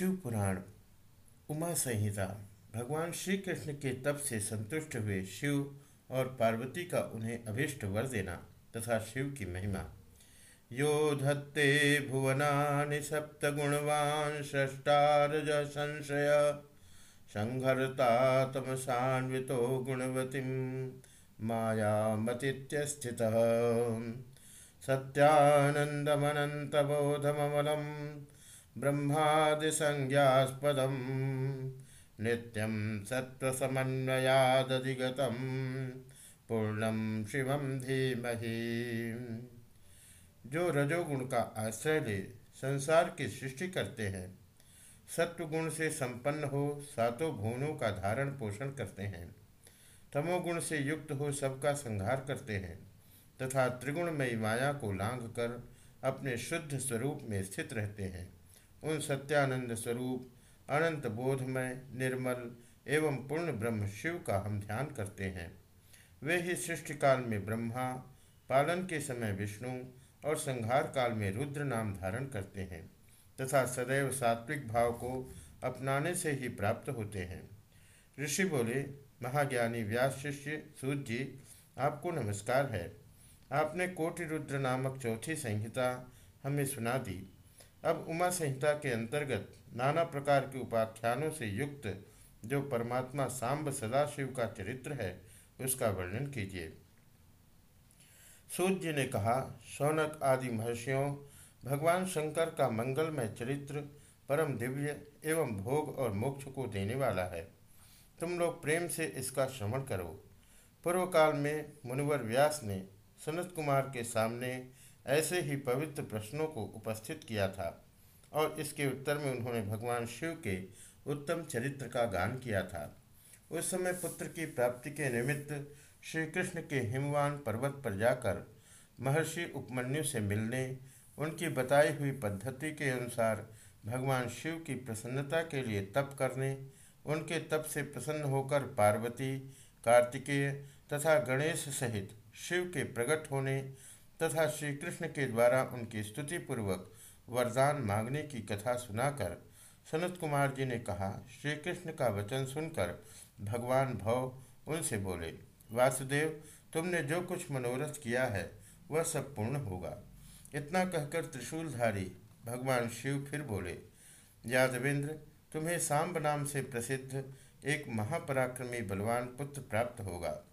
शिव पुराण उमा संहिता भगवान श्री कृष्ण के तप से संतुष्ट हुए शिव और पार्वती का उन्हें अभिष्ट वर देना तथा शिव की महिमा। यो धत्ते भुवनानि सप्त गुणवान षष्टारज संशय संहरता तमसान्वितो गुणवतीं मायामतीत्यस्थितः। सत्यानन्दमनन्तबोधममलम्। ब्रह्मादिसंज्ञास्पदं नित्यं सत्त्वसमन्वयादधिगतं पूर्णं शिवं धीमहि। जो रजोगुण का आश्रय ले संसार की सृष्टि करते हैं, सत्वगुण से संपन्न हो सातों भुवनों का धारण पोषण करते हैं, तमोगुण से युक्त हो सबका संहार करते हैं, तथा त्रिगुणमयी माया को लांघ कर अपने शुद्ध स्वरूप में स्थित रहते हैं। उन सत्यानंद स्वरूप, अनंत बोधमय, निर्मल एवं पूर्ण ब्रह्म शिव का हम ध्यान करते हैं। वे ही सृष्टि काल में ब्रह्मा, पालन के समय विष्णु और संहार काल में रुद्र नाम धारण करते हैं तथा सदैव सात्विक भाव को अपनाने से ही प्राप्त होते हैं। ऋषि बोले, महाज्ञानी व्यास शिष्य सूर्य जी, आपको नमस्कार है। आपने कोटि रुद्र नामक चौथी संहिता हमें सुना दी। अब उमा संहिता के अंतर्गत नाना प्रकार के उपाख्यानों से युक्त जो परमात्मा सांब सदाशिव का चरित्र है, उसका वर्णन कीजिए। सूर्य ने कहा शौनक आदि महर्षियों, भगवान शंकर का मंगलमय चरित्र परम दिव्य एवं भोग और मोक्ष को देने वाला है। तुम लोग प्रेम से इसका श्रवण करो। पूर्व काल में मुनिवर व्यास ने सनत कुमार के सामने ऐसे ही पवित्र प्रश्नों को उपस्थित किया था और इसके उत्तर में उन्होंने भगवान शिव के उत्तम चरित्र का गान किया था। उस समय पुत्र की प्राप्ति के निमित्त श्री कृष्ण के हिमवान पर्वत पर जाकर महर्षि उपमन्यु से मिलने, उनकी बताई हुई पद्धति के अनुसार भगवान शिव की प्रसन्नता के लिए तप करने, उनके तप से प्रसन्न होकर पार्वती, कार्तिकेय तथा गणेश सहित शिव के प्रकट होने तथा श्री कृष्ण के द्वारा उनकी स्तुति पूर्वक वरदान मांगने की कथा सुनाकर सनत कुमार जी ने कहा श्री कृष्ण का वचन सुनकर भगवान भव उनसे बोले, वासुदेव, तुमने जो कुछ मनोरथ किया है, वह सब पूर्ण होगा। इतना कहकर त्रिशूलधारी भगवान शिव फिर बोले, यादवेंद्र, तुम्हें सांब नाम से प्रसिद्ध एक महापराक्रमी बलवान पुत्र प्राप्त होगा।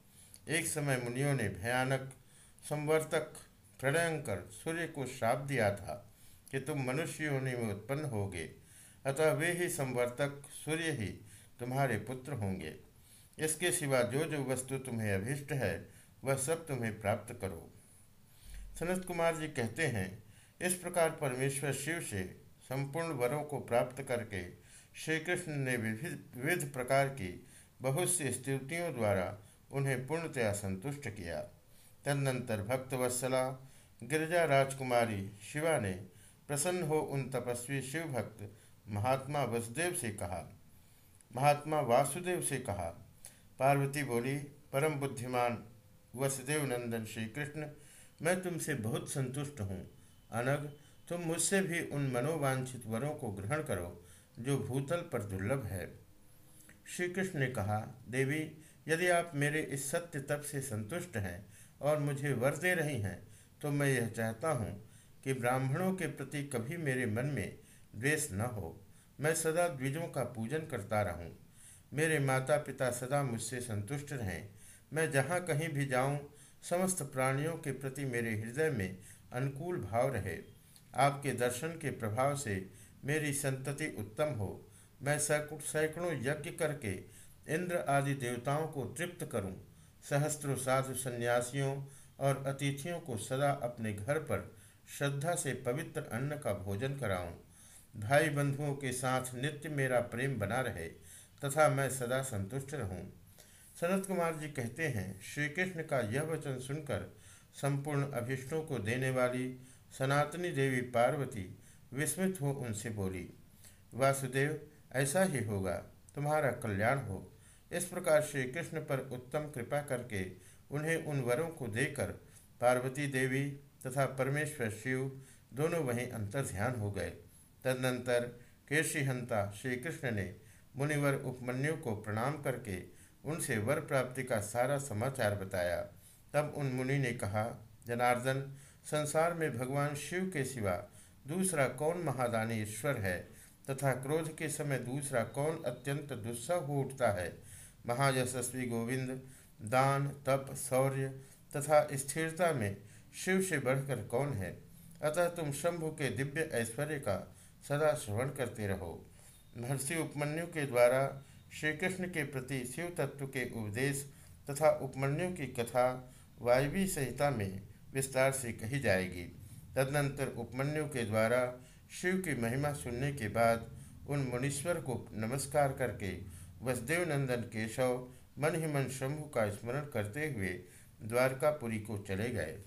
एक समय मुनियों ने भयानक संवर्तक प्रणयंकर, सूर्य को श्राप दिया था कि तुम मनुष्य योनि में उत्पन्न होगे। अतः वे ही संवर्तक सूर्य ही तुम्हारे पुत्र होंगे। इसके सिवा जो जो वस्तु तुम्हें अभिष्ट है, वह सब तुम्हें प्राप्त करो। सनत कुमार जी कहते हैं, इस प्रकार परमेश्वर शिव से संपूर्ण वरों को प्राप्त करके श्री कृष्ण ने विविध प्रकार की बहुत सी स्तुतियों द्वारा उन्हें पूर्णतया संतुष्ट किया। तदनंतर भक्तवत्सला गिरजा राजकुमारी शिवा ने प्रसन्न हो उन तपस्वी शिव भक्त महात्मा वसुदेव से कहा। महात्मा वासुदेव से कहा। पार्वती बोली, परम बुद्धिमान वसुदेव नंदन श्री कृष्ण मैं तुमसे बहुत संतुष्ट हूँ। अनग, तुम मुझसे भी उन मनोवांछित वरों को ग्रहण करो, जो भूतल पर दुर्लभ है। श्री कृष्ण ने कहा, देवी, यदि आप मेरे इस सत्य तप से संतुष्ट हैं और मुझे वर दे रही हैं तो मैं यह चाहता हूँ कि ब्राह्मणों के प्रति कभी मेरे मन में द्वेष न हो। मैं सदा द्विजों का पूजन करता रहूँ। मेरे माता पिता सदा मुझसे संतुष्ट रहें। मैं जहाँ कहीं भी जाऊँ समस्त प्राणियों के प्रति मेरे हृदय में अनुकूल भाव रहे। आपके दर्शन के प्रभाव से मेरी संतति उत्तम हो। मैं सैकड़ों यज्ञ करके इंद्र आदि देवताओं को तृप्त करूँ, सहस्त्रों साधु सन्यासियों और अतिथियों को सदा अपने घर पर श्रद्धा से पवित्र अन्न का भोजन कराऊं, भाई बंधुओं के साथ नित्य मेरा प्रेम बना रहे तथा मैं सदा संतुष्ट रहूँ। सनत कुमार जी कहते हैं श्री कृष्ण का यह वचन सुनकर संपूर्ण अभिष्टों को देने वाली सनातनी देवी पार्वती विस्मित हो उनसे बोली वासुदेव ऐसा ही होगा तुम्हारा कल्याण हो इस प्रकार श्री कृष्ण पर उत्तम कृपा करके उन्हें उन वरों को देकर पार्वती देवी तथा परमेश्वर शिव दोनों वहीं अंतर ध्यान हो गए। तदनंतर केशीहंता श्री कृष्ण ने मुनिवर उपमन्यु को प्रणाम करके उनसे वर प्राप्ति का सारा समाचार बताया। तब उन मुनि ने कहा, जनार्दन, संसार में भगवान शिव के सिवा दूसरा कौन महादानी ईश्वर है तथा क्रोध के समय दूसरा कौन अत्यंत दुस्सह हो उठता है? महायशस्वी गोविंद, दान, तप, शौर्य तथा स्थिरता में शिव से बढ़कर कौन है? अतः तुम शंभु के दिव्य ऐश्वर्य का सदा श्रवण करते रहो। महर्षि उपमन्यु के द्वारा श्री कृष्ण के प्रति शिव तत्व के उपदेश तथा उपमन्यु की कथा वायवी संहिता में विस्तार से कही जाएगी। तदनंतर उपमन्यु के द्वारा शिव की महिमा सुनने के बाद उन मुनीश्वर को नमस्कार करके वसुदेव नंदन केशव मन ही मन शंभु का स्मरण करते हुए द्वारकापुरी को चले गए।